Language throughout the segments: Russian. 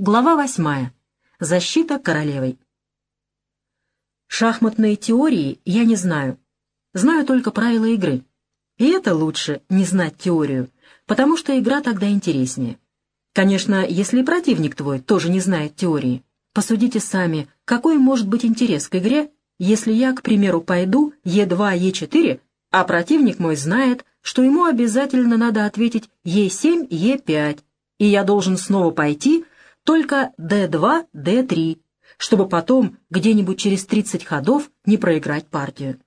Глава восьмая. Защита королевой. Шахматные теории я не знаю. Знаю только правила игры. И это лучше не знать теорию, потому что игра тогда интереснее. Конечно, если противник твой тоже не знает теории, посудите сами, какой может быть интерес к игре, если я, к примеру, пойду Е2, Е4, а противник мой знает, что ему обязательно надо ответить Е7, Е5, и я должен снова пойти только D2, D3, чтобы потом где-нибудь через 30 ходов не проиграть партию.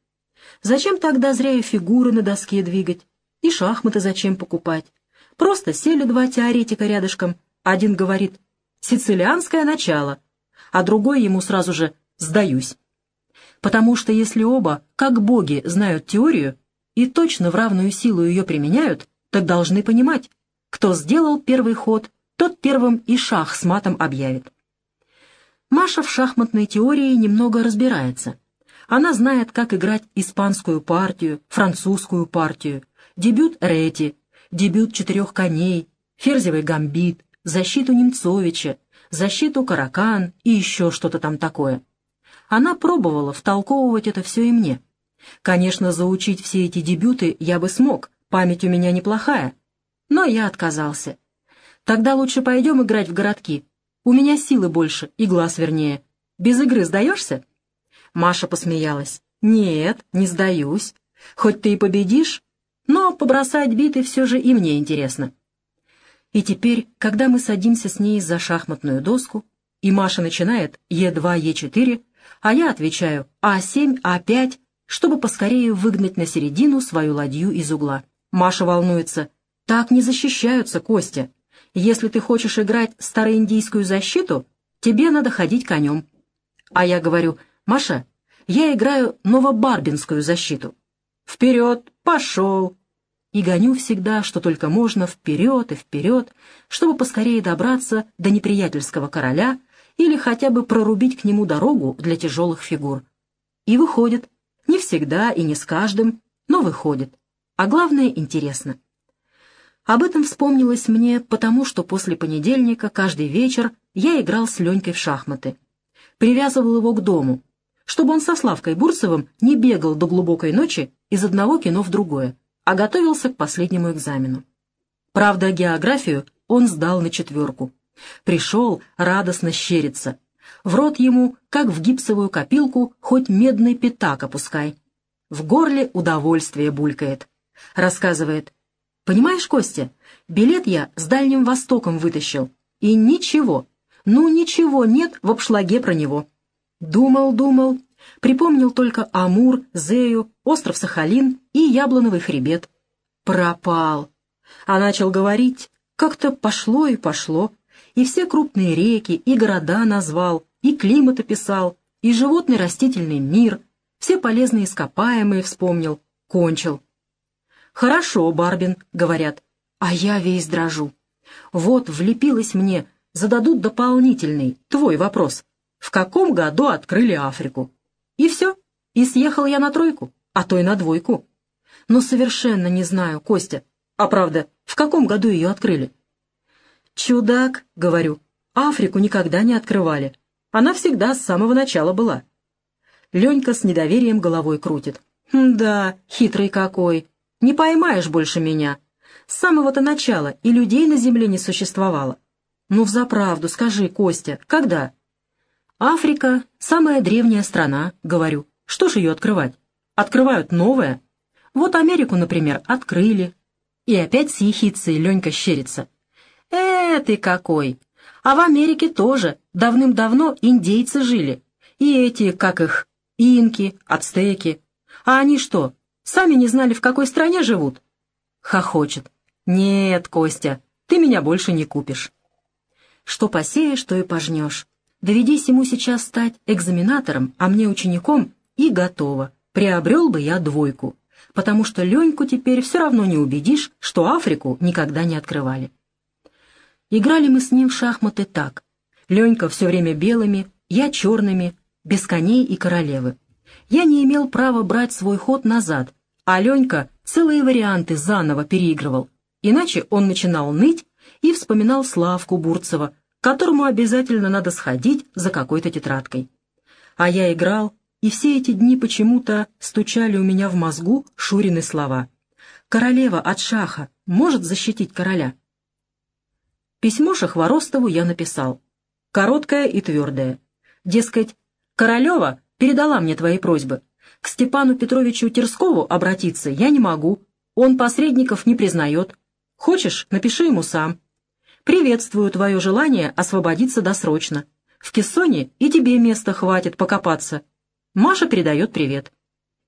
Зачем тогда зря и фигуры на доске двигать? И шахматы зачем покупать? Просто сели два теоретика рядышком. Один говорит «сицилианское начало», а другой ему сразу же «сдаюсь». Потому что если оба, как боги, знают теорию и точно в равную силу ее применяют, так должны понимать, кто сделал первый ход, тот первым и шах с матом объявит. Маша в шахматной теории немного разбирается. Она знает, как играть испанскую партию, французскую партию, дебют Рети, дебют четырех коней, ферзевый гамбит, защиту Немцовича, защиту Каракан и еще что-то там такое. Она пробовала втолковывать это все и мне. Конечно, заучить все эти дебюты я бы смог, память у меня неплохая, но я отказался. Тогда лучше пойдем играть в городки. У меня силы больше и глаз вернее. Без игры сдаешься?» Маша посмеялась. «Нет, не сдаюсь. Хоть ты и победишь, но побросать биты все же и мне интересно». И теперь, когда мы садимся с ней за шахматную доску, и Маша начинает Е2, Е4, а я отвечаю А7, А5, чтобы поскорее выгнать на середину свою ладью из угла. Маша волнуется. «Так не защищаются, Костя. Если ты хочешь играть староиндийскую защиту, тебе надо ходить конем. А я говорю, Маша, я играю новобарбинскую защиту. Вперед, пошел! И гоню всегда, что только можно, вперед и вперед, чтобы поскорее добраться до неприятельского короля или хотя бы прорубить к нему дорогу для тяжелых фигур. И выходит. Не всегда и не с каждым, но выходит. А главное, интересно. Об этом вспомнилось мне потому, что после понедельника каждый вечер я играл с Ленькой в шахматы. Привязывал его к дому, чтобы он со Славкой Бурцевым не бегал до глубокой ночи из одного кино в другое, а готовился к последнему экзамену. Правда, географию он сдал на четверку. Пришел радостно щериться. В рот ему, как в гипсовую копилку, хоть медный пятак опускай. В горле удовольствие булькает. Рассказывает, Понимаешь, Костя, билет я с Дальним Востоком вытащил. И ничего, ну ничего нет в обшлаге про него. Думал, думал, припомнил только Амур, Зею, остров Сахалин и Яблоновый хребет. Пропал. А начал говорить, как-то пошло и пошло, и все крупные реки, и города назвал, и климат описал, и животный растительный мир, все полезные ископаемые вспомнил, кончил. «Хорошо, Барбин», — говорят, а я весь дрожу. Вот влепилось мне, зададут дополнительный, твой вопрос. В каком году открыли Африку? И все, и съехал я на тройку, а то и на двойку. Но совершенно не знаю, Костя, а правда, в каком году ее открыли? «Чудак», — говорю, — «Африку никогда не открывали. Она всегда с самого начала была». Ленька с недоверием головой крутит. «Да, хитрый какой. Не поймаешь больше меня. С самого-то начала и людей на земле не существовало. Ну, взаправду, скажи, Костя, когда? Африка — самая древняя страна, говорю. Что ж ее открывать? Открывают новое. Вот Америку, например, открыли. И опять с ехицей Ленька щерится. Э, ты какой! А в Америке тоже давным-давно индейцы жили. И эти, как их, инки, ацтеки. А они что, Сами не знали, в какой стране живут?» Хохочет. «Нет, Костя, ты меня больше не купишь». Что посеешь, то и пожнешь. Доведись ему сейчас стать экзаменатором, а мне учеником, и готово. Приобрел бы я двойку, потому что Леньку теперь все равно не убедишь, что Африку никогда не открывали. Играли мы с ним в шахматы так. Ленька все время белыми, я черными, без коней и королевы я не имел права брать свой ход назад, а Ленька целые варианты заново переигрывал. Иначе он начинал ныть и вспоминал Славку Бурцева, которому обязательно надо сходить за какой-то тетрадкой. А я играл, и все эти дни почему-то стучали у меня в мозгу Шурины слова. «Королева от шаха может защитить короля?» Письмо Шахворостову я написал. Короткое и твердое. Дескать, Королева передала мне твои просьбы. К Степану Петровичу Терскову обратиться я не могу. Он посредников не признает. Хочешь, напиши ему сам. Приветствую твое желание освободиться досрочно. В Кессоне и тебе места хватит покопаться. Маша передает привет.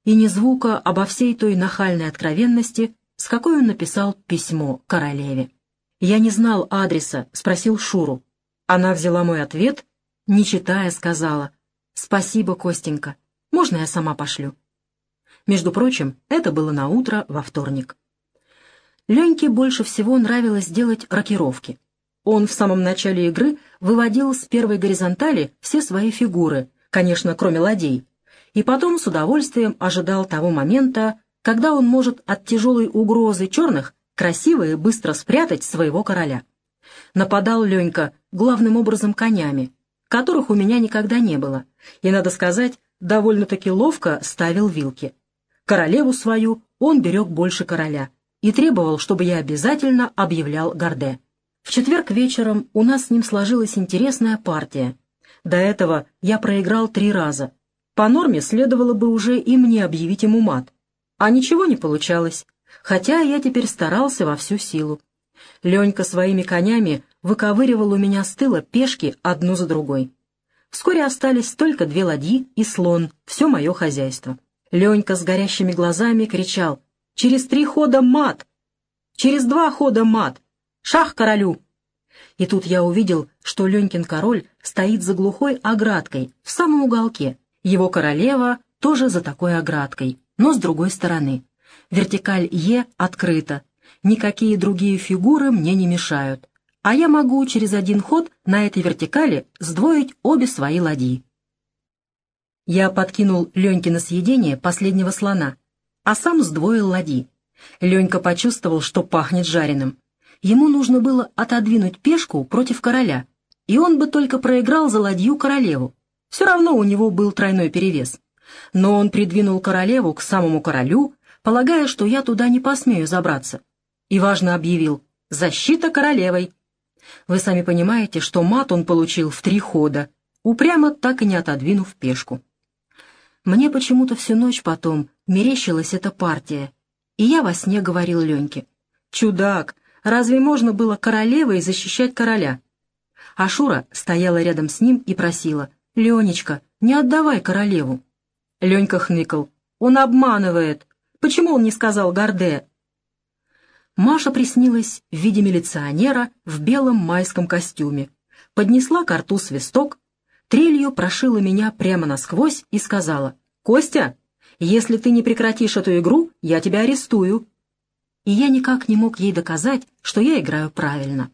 И ни звука обо всей той нахальной откровенности, с какой он написал письмо королеве. Я не знал адреса, спросил Шуру. Она взяла мой ответ, не читая, сказала «Спасибо, Костенька, можно я сама пошлю?» Между прочим, это было на утро во вторник. Леньке больше всего нравилось делать рокировки. Он в самом начале игры выводил с первой горизонтали все свои фигуры, конечно, кроме ладей, и потом с удовольствием ожидал того момента, когда он может от тяжелой угрозы черных красиво и быстро спрятать своего короля. Нападал Ленька главным образом конями, которых у меня никогда не было, и, надо сказать, довольно-таки ловко ставил вилки. Королеву свою он берег больше короля и требовал, чтобы я обязательно объявлял Горде. В четверг вечером у нас с ним сложилась интересная партия. До этого я проиграл три раза. По норме следовало бы уже и мне объявить ему мат. А ничего не получалось, хотя я теперь старался во всю силу. Ленька своими конями выковыривал у меня с тыла пешки одну за другой. Вскоре остались только две ладьи и слон, все мое хозяйство. Ленька с горящими глазами кричал «Через три хода мат! Через два хода мат! Шах королю!» И тут я увидел, что Ленькин король стоит за глухой оградкой в самом уголке. Его королева тоже за такой оградкой, но с другой стороны. Вертикаль Е открыта. Никакие другие фигуры мне не мешают а я могу через один ход на этой вертикали сдвоить обе свои ладьи. Я подкинул Леньке на съедение последнего слона, а сам сдвоил ладьи. Ленька почувствовал, что пахнет жареным. Ему нужно было отодвинуть пешку против короля, и он бы только проиграл за ладью королеву. Все равно у него был тройной перевес. Но он придвинул королеву к самому королю, полагая, что я туда не посмею забраться. И важно объявил «Защита королевой!» Вы сами понимаете, что мат он получил в три хода, упрямо так и не отодвинув пешку. Мне почему-то всю ночь потом мерещилась эта партия, и я во сне говорил Леньке. «Чудак, разве можно было королевой защищать короля?» А Шура стояла рядом с ним и просила, «Ленечка, не отдавай королеву». Ленька хныкал, «Он обманывает. Почему он не сказал Горде?» Маша приснилась в виде милиционера в белом майском костюме, поднесла к рту свисток, трелью прошила меня прямо насквозь и сказала, «Костя, если ты не прекратишь эту игру, я тебя арестую». И я никак не мог ей доказать, что я играю правильно.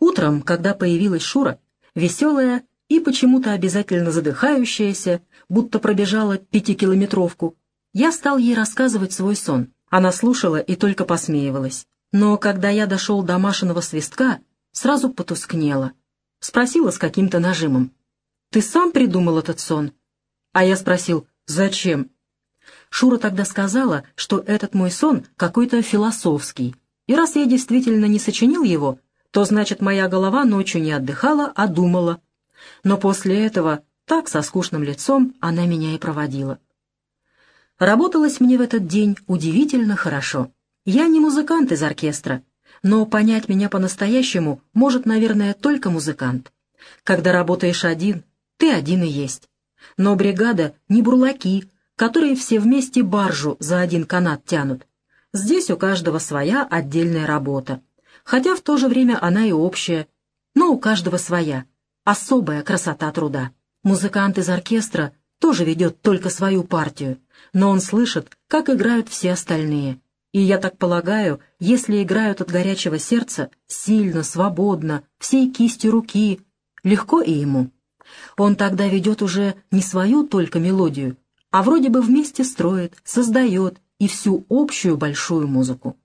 Утром, когда появилась Шура, веселая и почему-то обязательно задыхающаяся, будто пробежала пятикилометровку, я стал ей рассказывать свой сон — она слушала и только посмеивалась. Но когда я дошел до Машиного свистка, сразу потускнела. Спросила с каким-то нажимом. «Ты сам придумал этот сон?» А я спросил, «Зачем?» Шура тогда сказала, что этот мой сон какой-то философский, и раз я действительно не сочинил его, то значит моя голова ночью не отдыхала, а думала. Но после этого так со скучным лицом она меня и проводила. Работалось мне в этот день удивительно хорошо. Я не музыкант из оркестра, но понять меня по-настоящему может, наверное, только музыкант. Когда работаешь один, ты один и есть. Но бригада не бурлаки, которые все вместе баржу за один канат тянут. Здесь у каждого своя отдельная работа, хотя в то же время она и общая, но у каждого своя, особая красота труда. Музыкант из оркестра тоже ведет только свою партию, но он слышит, как играют все остальные. И я так полагаю, если играют от горячего сердца, сильно, свободно, всей кистью руки, легко и ему. Он тогда ведет уже не свою только мелодию, а вроде бы вместе строит, создает и всю общую большую музыку.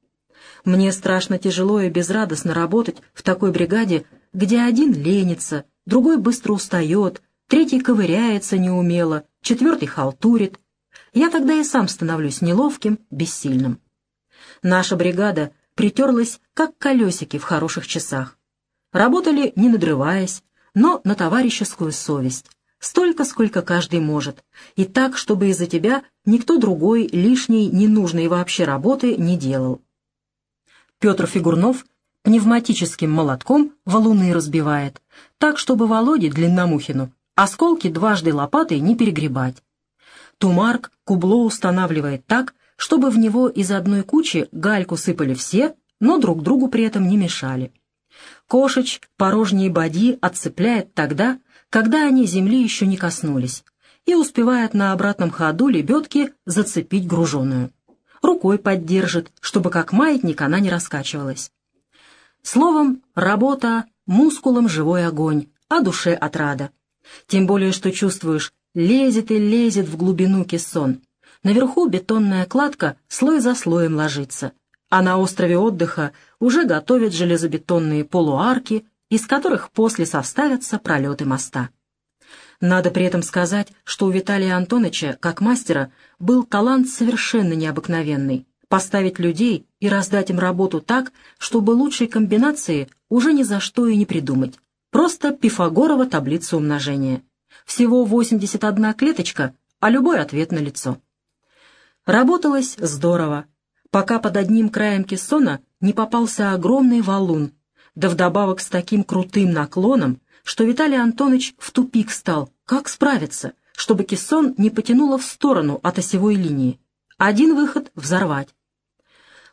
Мне страшно тяжело и безрадостно работать в такой бригаде, где один ленится, другой быстро устает, третий ковыряется неумело, четвертый халтурит. Я тогда и сам становлюсь неловким, бессильным. Наша бригада притерлась, как колесики в хороших часах. Работали, не надрываясь, но на товарищескую совесть, столько, сколько каждый может, и так, чтобы из-за тебя никто другой лишней, ненужной вообще работы не делал. Петр Фигурнов пневматическим молотком валуны разбивает, так, чтобы Володе Длинномухину осколки дважды лопатой не перегребать. Тумарк кубло устанавливает так, чтобы в него из одной кучи гальку сыпали все, но друг другу при этом не мешали. Кошеч порожние боди отцепляет тогда, когда они земли еще не коснулись, и успевает на обратном ходу лебедки зацепить груженую. Рукой поддержит, чтобы как маятник она не раскачивалась. Словом, работа мускулом живой огонь, а душе отрада. Тем более, что чувствуешь, лезет и лезет в глубину кессон. Наверху бетонная кладка слой за слоем ложится, а на острове отдыха уже готовят железобетонные полуарки, из которых после составятся пролеты моста. Надо при этом сказать, что у Виталия Антоновича, как мастера, был талант совершенно необыкновенный — поставить людей и раздать им работу так, чтобы лучшей комбинации уже ни за что и не придумать. Просто Пифагорова таблица умножения. Всего 81 клеточка, а любой ответ на лицо. Работалось здорово, пока под одним краем кессона не попался огромный валун, да вдобавок с таким крутым наклоном, что Виталий Антонович в тупик стал, как справиться, чтобы кессон не потянуло в сторону от осевой линии. Один выход — взорвать.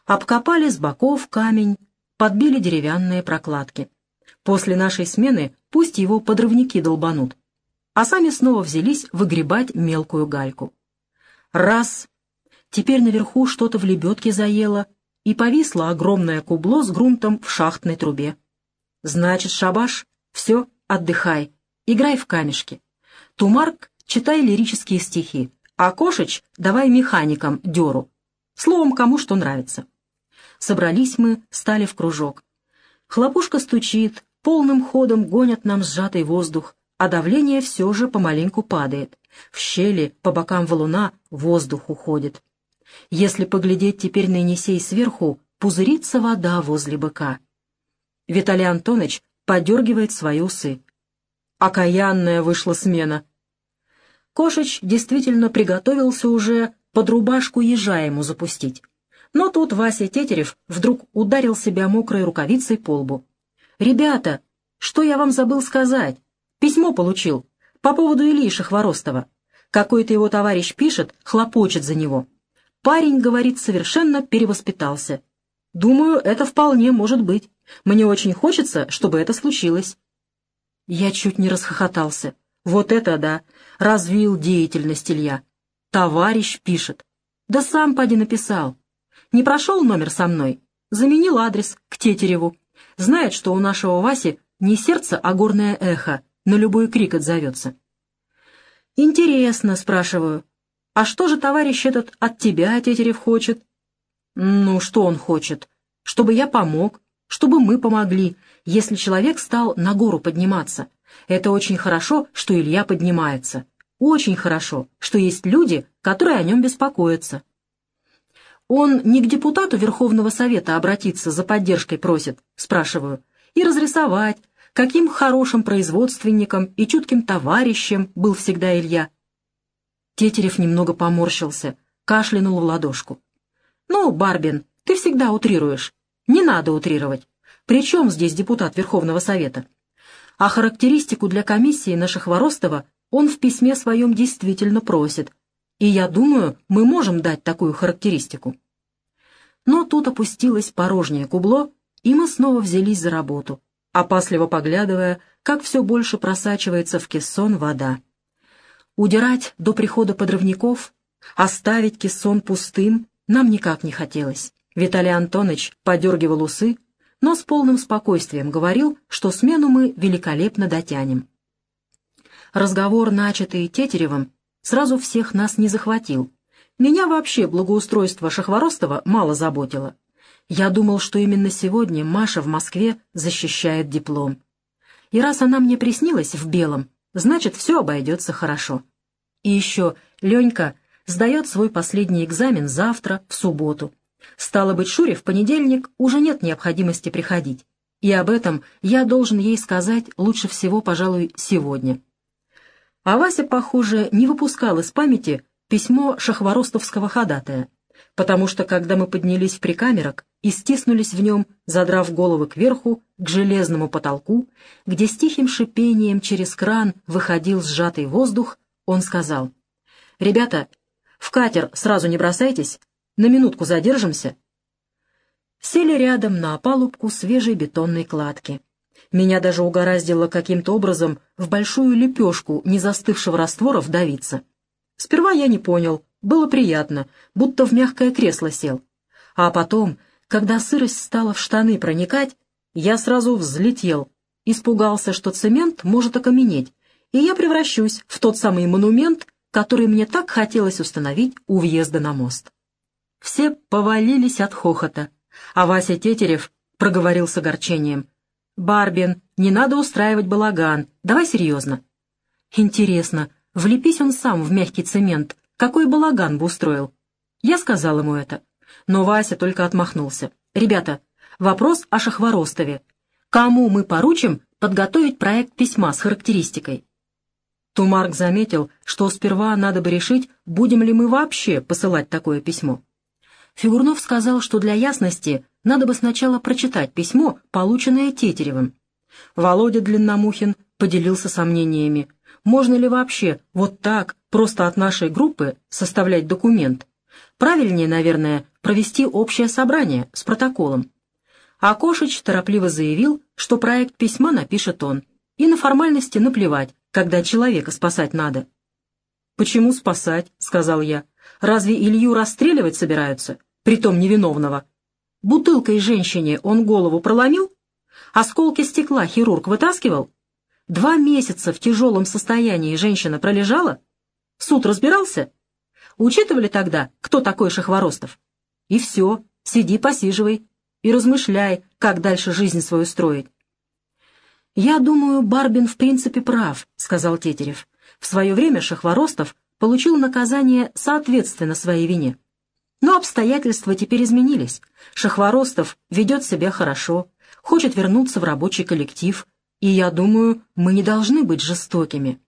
Обкопали с боков камень, подбили деревянные прокладки. После нашей смены пусть его подрывники долбанут, а сами снова взялись выгребать мелкую гальку. Раз, Теперь наверху что-то в лебедке заело, и повисло огромное кубло с грунтом в шахтной трубе. Значит, шабаш, все, отдыхай, играй в камешки. Тумарк, читай лирические стихи, а Кошеч давай механикам деру. Словом, кому что нравится. Собрались мы, стали в кружок. Хлопушка стучит, полным ходом гонят нам сжатый воздух, а давление все же помаленьку падает. В щели по бокам валуна воздух уходит. Если поглядеть теперь на Енисей сверху, пузырится вода возле быка. Виталий Антонович подергивает свои усы. Окаянная вышла смена. Кошеч действительно приготовился уже под рубашку ежа ему запустить. Но тут Вася Тетерев вдруг ударил себя мокрой рукавицей по лбу. «Ребята, что я вам забыл сказать? Письмо получил. По поводу Ильи Хворостова. Какой-то его товарищ пишет, хлопочет за него. Парень, говорит, совершенно перевоспитался. Думаю, это вполне может быть. Мне очень хочется, чтобы это случилось. Я чуть не расхохотался. Вот это да! Развил деятельность Илья. Товарищ пишет. Да сам поди написал. Не прошел номер со мной. Заменил адрес к Тетереву. Знает, что у нашего Васи не сердце, а горное эхо. На любой крик отзовется. «Интересно», — спрашиваю, «А что же товарищ этот от тебя, Тетерев, хочет?» «Ну, что он хочет? Чтобы я помог, чтобы мы помогли, если человек стал на гору подниматься. Это очень хорошо, что Илья поднимается. Очень хорошо, что есть люди, которые о нем беспокоятся. Он не к депутату Верховного Совета обратиться за поддержкой просит, спрашиваю, и разрисовать, каким хорошим производственником и чутким товарищем был всегда Илья. Тетерев немного поморщился, кашлянул в ладошку. «Ну, Барбин, ты всегда утрируешь. Не надо утрировать. Причем здесь депутат Верховного Совета? А характеристику для комиссии на Шахворостова он в письме своем действительно просит. И я думаю, мы можем дать такую характеристику». Но тут опустилось порожнее кубло, и мы снова взялись за работу, опасливо поглядывая, как все больше просачивается в кессон вода. Удирать до прихода подрывников, оставить кессон пустым нам никак не хотелось. Виталий Антонович подергивал усы, но с полным спокойствием говорил, что смену мы великолепно дотянем. Разговор, начатый Тетеревым, сразу всех нас не захватил. Меня вообще благоустройство Шахворостова мало заботило. Я думал, что именно сегодня Маша в Москве защищает диплом. И раз она мне приснилась в белом, значит, все обойдется хорошо. И еще Ленька сдает свой последний экзамен завтра, в субботу. Стало быть, Шуре в понедельник уже нет необходимости приходить. И об этом я должен ей сказать лучше всего, пожалуй, сегодня. А Вася, похоже, не выпускал из памяти письмо шахворостовского ходатая, потому что, когда мы поднялись в прикамерок и стиснулись в нем, задрав головы кверху, к железному потолку, где с тихим шипением через кран выходил сжатый воздух, он сказал, «Ребята, в катер сразу не бросайтесь, на минутку задержимся». Сели рядом на опалубку свежей бетонной кладки. Меня даже угораздило каким-то образом в большую лепешку незастывшего раствора вдавиться. Сперва я не понял, было приятно, будто в мягкое кресло сел. А потом, когда сырость стала в штаны проникать, я сразу взлетел, испугался, что цемент может окаменеть, и я превращусь в тот самый монумент, который мне так хотелось установить у въезда на мост. Все повалились от хохота, а Вася Тетерев проговорил с огорчением. «Барбин, не надо устраивать балаган, давай серьезно». «Интересно, влепись он сам в мягкий цемент, какой балаган бы устроил?» Я сказал ему это, но Вася только отмахнулся. «Ребята, вопрос о Шахворостове. Кому мы поручим подготовить проект письма с характеристикой?» Тумарк заметил, что сперва надо бы решить, будем ли мы вообще посылать такое письмо. Фигурнов сказал, что для ясности надо бы сначала прочитать письмо, полученное Тетеревым. Володя Длинномухин поделился сомнениями. Можно ли вообще вот так, просто от нашей группы, составлять документ? Правильнее, наверное, провести общее собрание с протоколом. А Кошич торопливо заявил, что проект письма напишет он. И на формальности наплевать, когда человека спасать надо. «Почему спасать?» — сказал я. «Разве Илью расстреливать собираются, притом невиновного?» Бутылкой женщине он голову проломил? Осколки стекла хирург вытаскивал? Два месяца в тяжелом состоянии женщина пролежала? Суд разбирался? Учитывали тогда, кто такой Шахворостов? И все, сиди, посиживай и размышляй, как дальше жизнь свою строить. «Я думаю, Барбин в принципе прав», — сказал Тетерев. «В свое время Шахворостов получил наказание соответственно своей вине. Но обстоятельства теперь изменились. Шахворостов ведет себя хорошо, хочет вернуться в рабочий коллектив, и я думаю, мы не должны быть жестокими».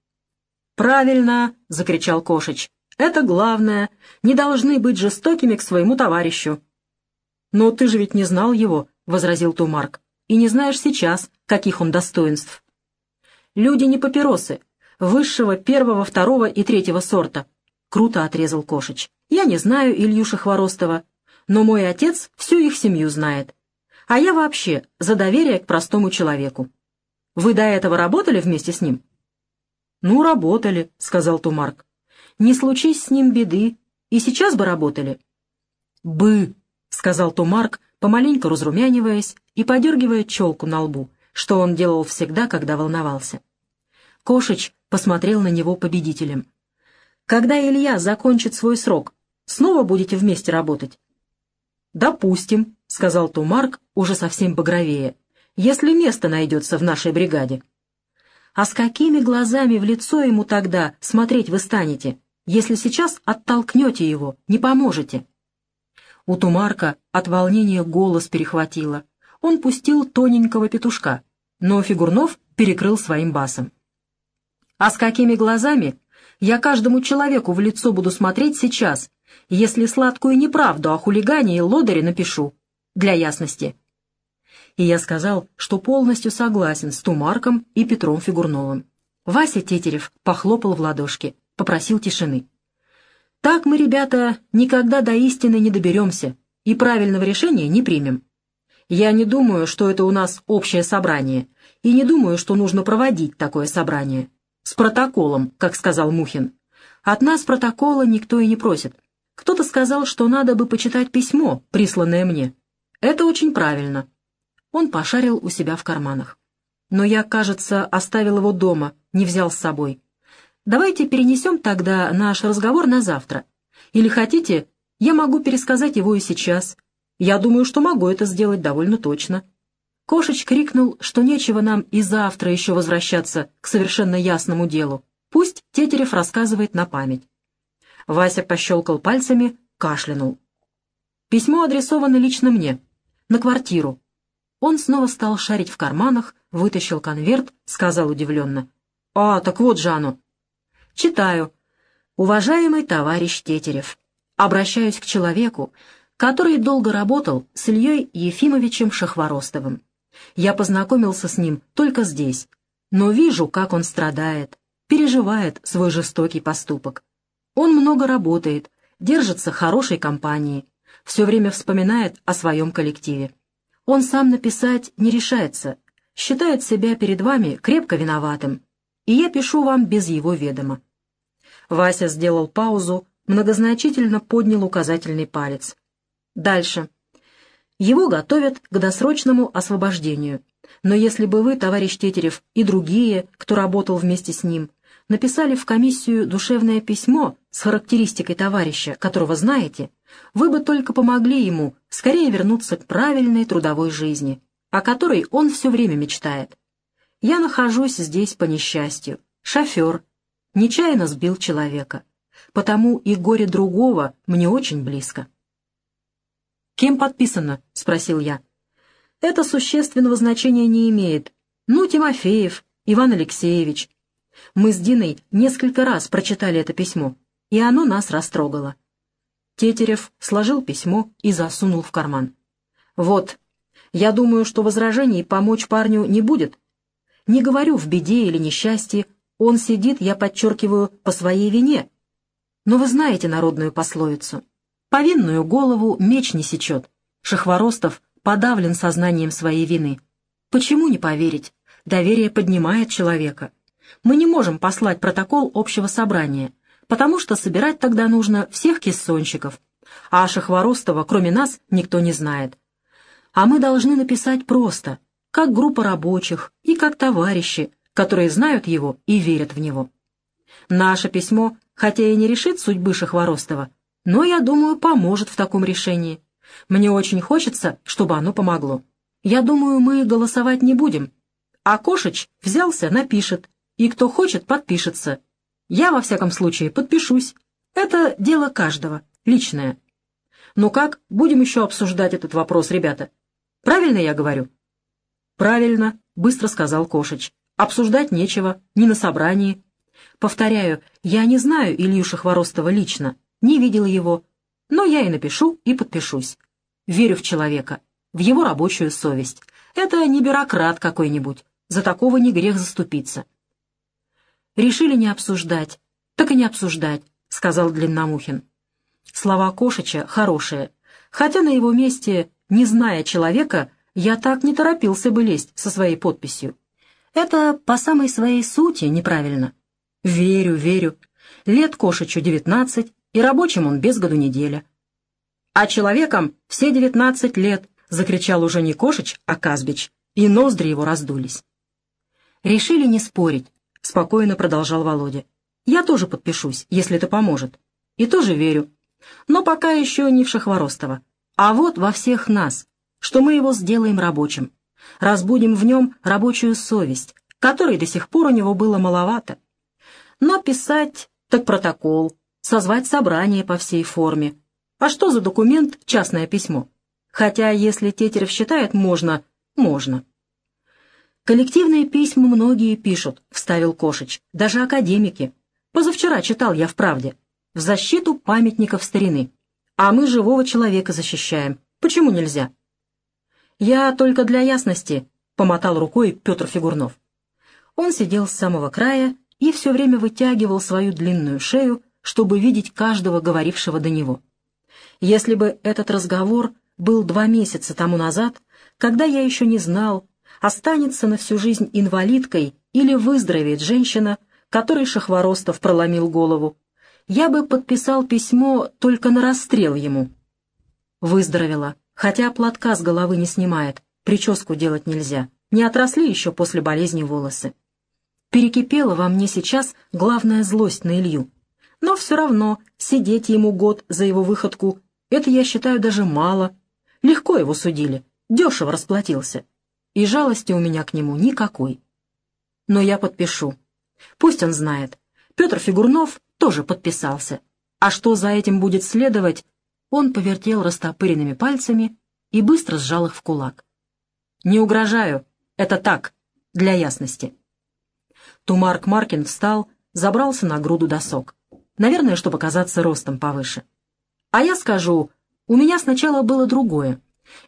«Правильно!» — закричал Кошич. «Это главное. Не должны быть жестокими к своему товарищу». «Но ты же ведь не знал его», — возразил Тумарк, «и не знаешь сейчас, каких он достоинств». «Люди не папиросы, высшего, первого, второго и третьего сорта», — круто отрезал Кошич. Я не знаю Ильюша Хворостова, но мой отец всю их семью знает. А я вообще за доверие к простому человеку. Вы до этого работали вместе с ним? Ну, работали, сказал Тумарк. Не случись с ним беды, и сейчас бы работали. Бы, сказал Тумарк, помаленьку разрумяниваясь и подергивая челку на лбу, что он делал всегда, когда волновался. Кошич посмотрел на него победителем. «Когда Илья закончит свой срок, Снова будете вместе работать?» «Допустим», — сказал Тумарк, уже совсем багровее, «если место найдется в нашей бригаде». «А с какими глазами в лицо ему тогда смотреть вы станете, если сейчас оттолкнете его, не поможете?» У Тумарка от волнения голос перехватило. Он пустил тоненького петушка, но Фигурнов перекрыл своим басом. «А с какими глазами я каждому человеку в лицо буду смотреть сейчас, если сладкую неправду о хулигане и лодыре напишу, для ясности. И я сказал, что полностью согласен с Тумарком и Петром Фигурновым. Вася Тетерев похлопал в ладошки, попросил тишины. «Так мы, ребята, никогда до истины не доберемся и правильного решения не примем. Я не думаю, что это у нас общее собрание, и не думаю, что нужно проводить такое собрание. С протоколом, как сказал Мухин. От нас протокола никто и не просит. Кто-то сказал, что надо бы почитать письмо, присланное мне. Это очень правильно. Он пошарил у себя в карманах. Но я, кажется, оставил его дома, не взял с собой. Давайте перенесем тогда наш разговор на завтра. Или хотите, я могу пересказать его и сейчас. Я думаю, что могу это сделать довольно точно. Кошеч крикнул, что нечего нам и завтра еще возвращаться к совершенно ясному делу. Пусть Тетерев рассказывает на память. Вася пощелкал пальцами, кашлянул. Письмо адресовано лично мне, на квартиру. Он снова стал шарить в карманах, вытащил конверт, сказал удивленно. «А, так вот же оно». «Читаю. Уважаемый товарищ Тетерев, обращаюсь к человеку, который долго работал с Ильей Ефимовичем Шахворостовым. Я познакомился с ним только здесь, но вижу, как он страдает, переживает свой жестокий поступок. Он много работает, держится хорошей компании, все время вспоминает о своем коллективе. Он сам написать не решается, считает себя перед вами крепко виноватым, и я пишу вам без его ведома. Вася сделал паузу, многозначительно поднял указательный палец. Дальше. Его готовят к досрочному освобождению. Но если бы вы, товарищ Тетерев, и другие, кто работал вместе с ним, написали в комиссию душевное письмо с характеристикой товарища, которого знаете, вы бы только помогли ему скорее вернуться к правильной трудовой жизни, о которой он все время мечтает. Я нахожусь здесь по несчастью. Шофер. Нечаянно сбил человека. Потому и горе другого мне очень близко. «Кем подписано?» — спросил я. «Это существенного значения не имеет. Ну, Тимофеев, Иван Алексеевич. Мы с Диной несколько раз прочитали это письмо, и оно нас растрогало». Тетерев сложил письмо и засунул в карман. «Вот, я думаю, что возражений помочь парню не будет. Не говорю в беде или несчастье, он сидит, я подчеркиваю, по своей вине. Но вы знаете народную пословицу. Повинную голову меч не сечет. Шахворостов подавлен сознанием своей вины. Почему не поверить? Доверие поднимает человека. Мы не можем послать протокол общего собрания, потому что собирать тогда нужно всех кессонщиков, а Шахворостова, кроме нас, никто не знает. А мы должны написать просто, как группа рабочих и как товарищи, которые знают его и верят в него. Наше письмо, хотя и не решит судьбы Шахворостова, но, я думаю, поможет в таком решении. Мне очень хочется, чтобы оно помогло. Я думаю, мы голосовать не будем. А Кошич взялся, напишет, и кто хочет, подпишется. Я, во всяком случае, подпишусь. Это дело каждого, личное. Ну как, будем еще обсуждать этот вопрос, ребята? Правильно я говорю? Правильно, быстро сказал Кошич. Обсуждать нечего, не на собрании. Повторяю, я не знаю Ильюша Хворостова лично, не видел его, но я и напишу, и подпишусь. Верю в человека, в его рабочую совесть. Это не бюрократ какой-нибудь, за такого не грех заступиться. Решили не обсуждать, так и не обсуждать, сказал Длинномухин. Слова Кошича хорошие, хотя на его месте, не зная человека, я так не торопился бы лезть со своей подписью. Это по самой своей сути неправильно. Верю, верю. Лет Кошичу девятнадцать, и рабочим он без году неделя. А человеком все девятнадцать лет, закричал уже не Кошич, а Казбич, и ноздри его раздулись. Решили не спорить, спокойно продолжал Володя. Я тоже подпишусь, если это поможет. И тоже верю. Но пока еще не в Шахворостова. А вот во всех нас, что мы его сделаем рабочим. Разбудим в нем рабочую совесть, которой до сих пор у него было маловато. Но писать так протокол, созвать собрание по всей форме. А что за документ частное письмо? Хотя, если Тетерев считает можно, можно. «Коллективные письма многие пишут», — вставил Кошич, — «даже академики. Позавчера читал я в «Правде». В защиту памятников старины. А мы живого человека защищаем. Почему нельзя?» «Я только для ясности», — помотал рукой Петр Фигурнов. Он сидел с самого края и все время вытягивал свою длинную шею, чтобы видеть каждого говорившего до него. Если бы этот разговор был два месяца тому назад, когда я еще не знал, останется на всю жизнь инвалидкой или выздоровеет женщина, которой Шахворостов проломил голову, я бы подписал письмо только на расстрел ему. Выздоровела, хотя платка с головы не снимает, прическу делать нельзя, не отросли еще после болезни волосы. Перекипела во мне сейчас главная злость на Илью. Но все равно сидеть ему год за его выходку — это, я считаю, даже мало. Легко его судили, дешево расплатился. и жалости у меня к нему никакой. Но я подпишу. Пусть он знает. Петр Фигурнов тоже подписался. А что за этим будет следовать, он повертел растопыренными пальцами и быстро сжал их в кулак. «Не угрожаю. Это так, для ясности». Тумарк Маркин встал, забрался на груду досок. Наверное, чтобы казаться ростом повыше. А я скажу, у меня сначала было другое.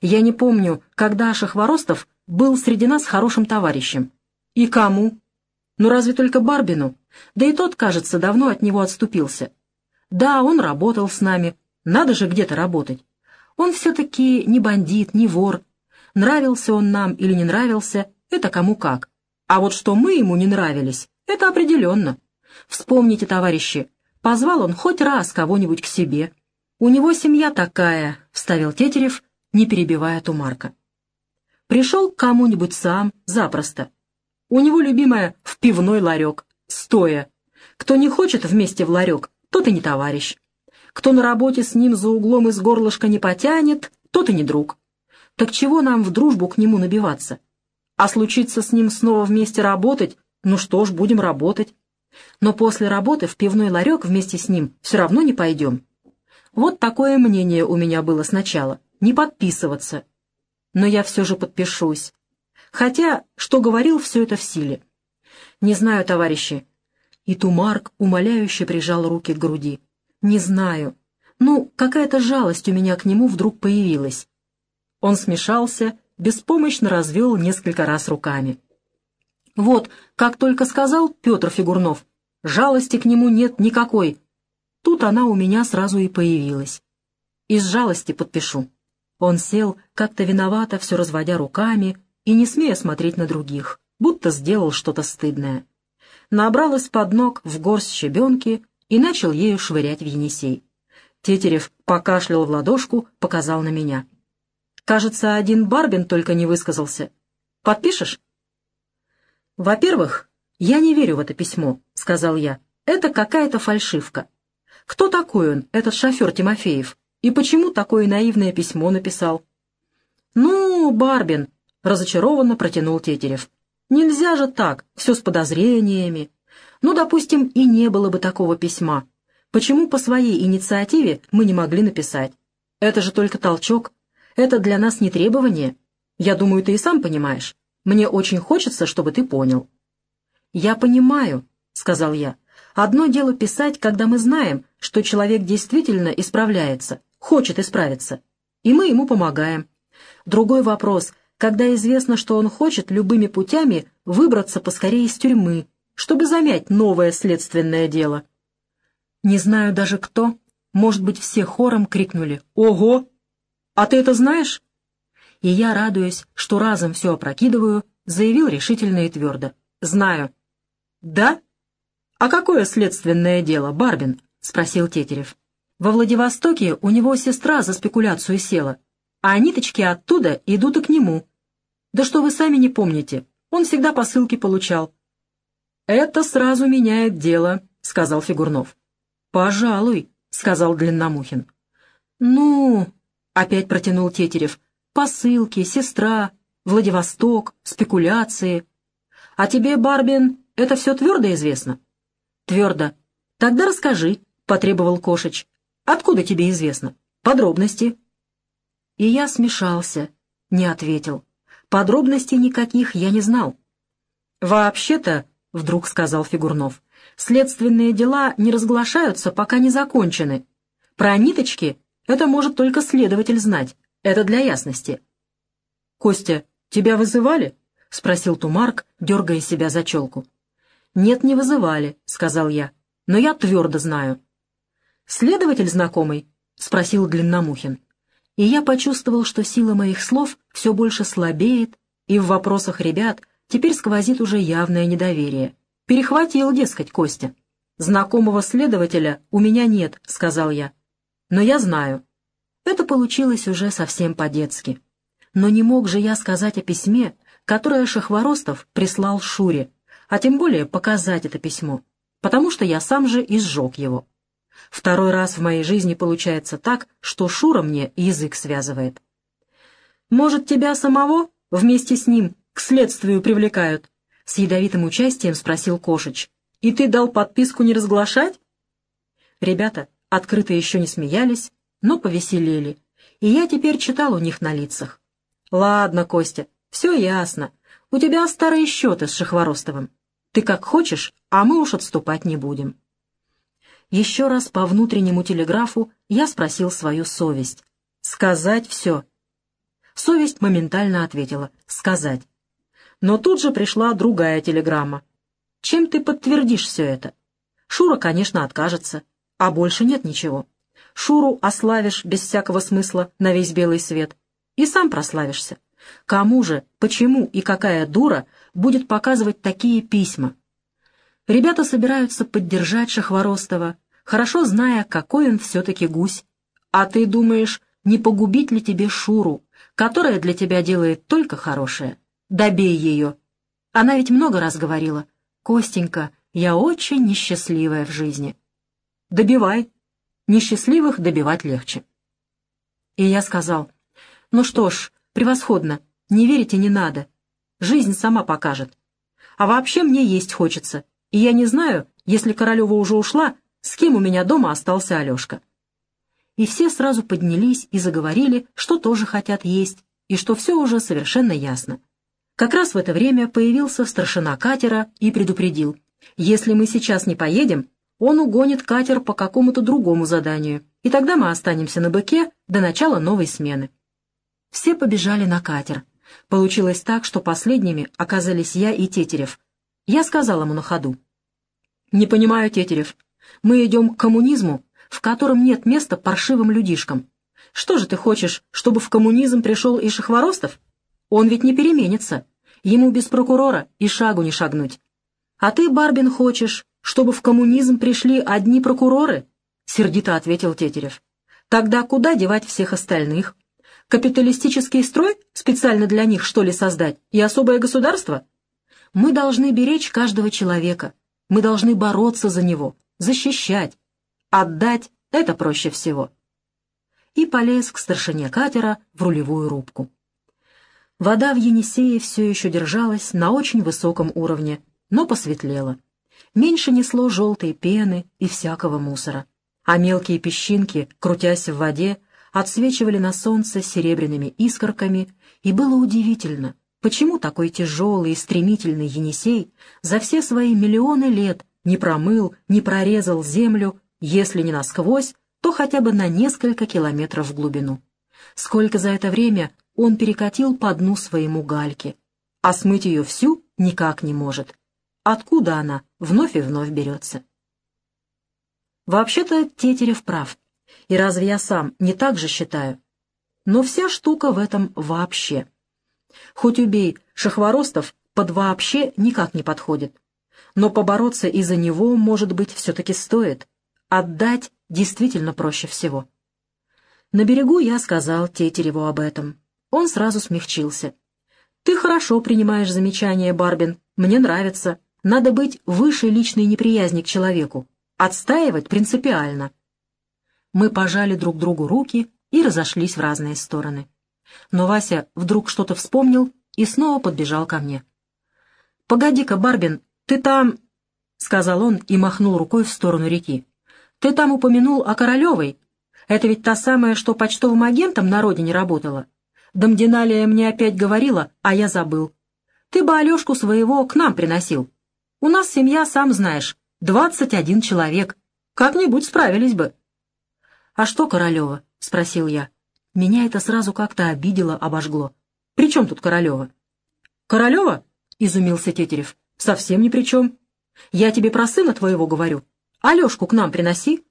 Я не помню, когда Шахворостов был среди нас хорошим товарищем. И кому? Ну разве только Барбину? Да и тот, кажется, давно от него отступился. Да, он работал с нами. Надо же где-то работать. Он все-таки не бандит, не вор. Нравился он нам или не нравился, это кому как. А вот что мы ему не нравились, это определенно. Вспомните, товарищи, позвал он хоть раз кого-нибудь к себе. У него семья такая, — вставил Тетерев, не перебивая Тумарка. Пришел к кому-нибудь сам, запросто. У него любимая в пивной ларек, стоя. Кто не хочет вместе в ларек, тот и не товарищ. Кто на работе с ним за углом из горлышка не потянет, тот и не друг. Так чего нам в дружбу к нему набиваться? А случится с ним снова вместе работать, ну что ж, будем работать. Но после работы в пивной ларек вместе с ним все равно не пойдем. Вот такое мнение у меня было сначала, не подписываться. Но я все же подпишусь. Хотя, что говорил, все это в силе. Не знаю, товарищи. И Тумарк умоляюще прижал руки к груди. Не знаю. Ну, какая-то жалость у меня к нему вдруг появилась. Он смешался, беспомощно развел несколько раз руками. Вот, как только сказал Петр Фигурнов, жалости к нему нет никакой. Тут она у меня сразу и появилась. Из жалости подпишу. Он сел, как-то виновато, все разводя руками и не смея смотреть на других, будто сделал что-то стыдное. Набрал из-под ног в горсть щебенки и начал ею швырять в Енисей. Тетерев покашлял в ладошку, показал на меня. «Кажется, один Барбин только не высказался. Подпишешь?» «Во-первых, я не верю в это письмо», — сказал я. «Это какая-то фальшивка. Кто такой он, этот шофер Тимофеев, и почему такое наивное письмо написал?» «Ну, Барбин», — разочарованно протянул Тетерев. «Нельзя же так, все с подозрениями. Ну, допустим, и не было бы такого письма. Почему по своей инициативе мы не могли написать? Это же только толчок. Это для нас не требование. Я думаю, ты и сам понимаешь. Мне очень хочется, чтобы ты понял». «Я понимаю», — сказал я. «Одно дело писать, когда мы знаем, что человек действительно исправляется, хочет исправиться, и мы ему помогаем. Другой вопрос, когда известно, что он хочет любыми путями выбраться поскорее из тюрьмы, чтобы замять новое следственное дело. Не знаю даже кто, может быть, все хором крикнули «Ого! А ты это знаешь?» И я, радуясь, что разом все опрокидываю, заявил решительно и твердо. «Знаю». «Да? А какое следственное дело, Барбин?» — спросил Тетерев. «Во Владивостоке у него сестра за спекуляцию села, а ниточки оттуда идут и к нему. Да что вы сами не помните, он всегда посылки получал. «Это сразу меняет дело», — сказал Фигурнов. «Пожалуй», — сказал Длинномухин. «Ну...» — опять протянул Тетерев. «Посылки, сестра, Владивосток, спекуляции. А тебе, Барбин, это все твердо известно?» «Твердо. Тогда расскажи», — потребовал Кошич. «Откуда тебе известно? Подробности». И я смешался, не ответил. Подробностей никаких я не знал. «Вообще-то», — вдруг сказал Фигурнов. «Следственные дела не разглашаются, пока не закончены. Про ниточки это может только следователь знать. Это для ясности». «Костя, тебя вызывали?» — спросил Тумарк, дергая себя за челку. «Нет, не вызывали», — сказал я. «Но я твердо знаю». «Следователь знакомый?» — спросил Длинномухин. И я почувствовал, что сила моих слов все больше слабеет, и в вопросах ребят — Теперь сквозит уже явное недоверие. Перехватил, дескать, Костя. «Знакомого следователя у меня нет», — сказал я. «Но я знаю». Это получилось уже совсем по-детски. Но не мог же я сказать о письме, которое Шахворостов прислал Шуре, а тем более показать это письмо, потому что я сам же и сжег его. Второй раз в моей жизни получается так, что Шура мне язык связывает. «Может, тебя самого?» Вместе с ним к следствию привлекают. С ядовитым участием спросил Кошич. И ты дал подписку не разглашать? Ребята открыто еще не смеялись, но повеселели, и я теперь читал у них на лицах. «Ладно, Костя, все ясно. У тебя старые счеты с Шахворостовым. Ты как хочешь, а мы уж отступать не будем». Еще раз по внутреннему телеграфу я спросил свою совесть. «Сказать все». Совесть моментально ответила «сказать». Но тут же пришла другая телеграмма. «Чем ты подтвердишь все это?» Шура, конечно, откажется, а больше нет ничего. Шуру ославишь без всякого смысла на весь белый свет. И сам прославишься. Кому же, почему и какая дура будет показывать такие письма? Ребята собираются поддержать Шахворостова, хорошо зная, какой он все-таки гусь. А ты думаешь, не погубить ли тебе Шуру, которая для тебя делает только хорошее? Добей ее. Она ведь много раз говорила, «Костенька, я очень несчастливая в жизни». Добивай. Несчастливых добивать легче. И я сказал, ну что ж, превосходно, не верите не надо. Жизнь сама покажет. А вообще мне есть хочется, и я не знаю, если Королева уже ушла, с кем у меня дома остался Алешка. И все сразу поднялись и заговорили, что тоже хотят есть, и что все уже совершенно ясно. Как раз в это время появился старшина катера и предупредил, если мы сейчас не поедем, он угонит катер по какому-то другому заданию, и тогда мы останемся на быке до начала новой смены. Все побежали на катер. Получилось так, что последними оказались я и Тетерев. Я сказал ему на ходу. «Не понимаю, Тетерев. Мы идем к коммунизму, в котором нет места паршивым людишкам. Что же ты хочешь, чтобы в коммунизм пришел и Шахворостов? Он ведь не переменится. Ему без прокурора и шагу не шагнуть. А ты, Барбин, хочешь, чтобы в коммунизм пришли одни прокуроры?» — сердито ответил Тетерев. «Тогда куда девать всех остальных? Капиталистический строй специально для них, что ли, создать? И особое государство? Мы должны беречь каждого человека. Мы должны бороться за него, защищать. Отдать — это проще всего». И полез к старшине катера в рулевую рубку. Вода в Енисее все еще держалась на очень высоком уровне, но посветлела меньше несло желтой пены и всякого мусора, а мелкие песчинки, крутясь в воде, отсвечивали на солнце серебряными искорками, и было удивительно, почему такой тяжелый и стремительный Енисей за все свои миллионы лет не промыл, не прорезал землю, если не насквозь, то хотя бы на несколько километров в глубину. Сколько за это время он перекатил по дну своему гальке, а смыть ее всю никак не может. Откуда она вновь и вновь берется? Вообще-то Тетерев прав. И разве я сам не так же считаю? Но вся штука в этом вообще. Хоть убей, Шахворостов под «вообще» никак не подходит. Но побороться из-за него, может быть, все-таки стоит. Отдать действительно проще всего. На берегу я сказал Тетереву об этом. Он сразу смягчился. «Ты хорошо принимаешь замечания, Барбин. Мне нравится. Надо быть выше личной неприязни к человеку, отстаивать принципиально. Мы пожали друг другу руки и разошлись в разные стороны. Но Вася вдруг что-то вспомнил и снова подбежал ко мне. «Погоди-ка, Барбин, ты там...» — сказал он и махнул рукой в сторону реки. «Ты там упомянул о Королевой. Это ведь та самая, что почтовым агентом на родине работала. Домдиналия мне опять говорила, а я забыл. Ты бы Алешку своего к нам приносил. У нас семья, сам знаешь, двадцать один человек. Как-нибудь справились бы». «А что Королева?» — спросил я. Меня это сразу как-то обидело, обожгло. «При чем тут Королева?» «Королева?» — изумился Тетерев. «Совсем ни при чем. Я тебе про сына твоего говорю. Алешку к нам приноси».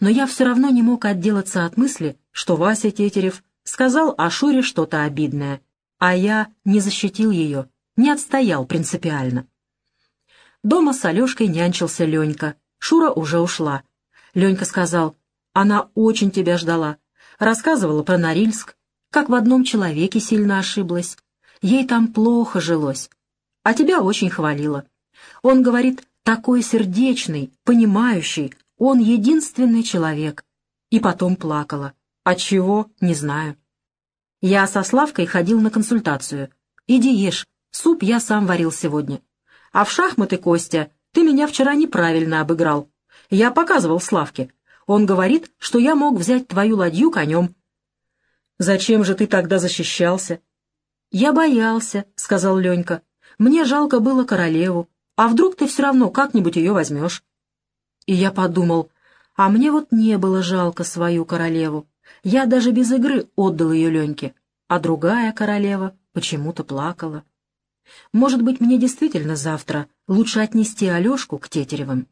Но я все равно не мог отделаться от мысли, что Вася Тетерев сказал о Шуре что-то обидное, а я не защитил ее, не отстоял принципиально. Дома с Алешкой нянчился Ленька. Шура уже ушла. Ленька сказал, она очень тебя ждала. Рассказывала про Норильск, как в одном человеке сильно ошиблась. Ей там плохо жилось. А тебя очень хвалила. Он говорит, такой сердечный, понимающий, он единственный человек. И потом плакала. От чего, не знаю. Я со Славкой ходил на консультацию. Иди ешь, суп я сам варил сегодня. А в шахматы, Костя, ты меня вчера неправильно обыграл. Я показывал Славке. Он говорит, что я мог взять твою ладью конем. Зачем же ты тогда защищался? Я боялся, — сказал Ленька. Мне жалко было королеву. А вдруг ты все равно как-нибудь ее возьмешь? И я подумал, а мне вот не было жалко свою королеву. Я даже без игры отдал ее Леньке, а другая королева почему-то плакала. Может быть, мне действительно завтра лучше отнести Алешку к Тетеревым?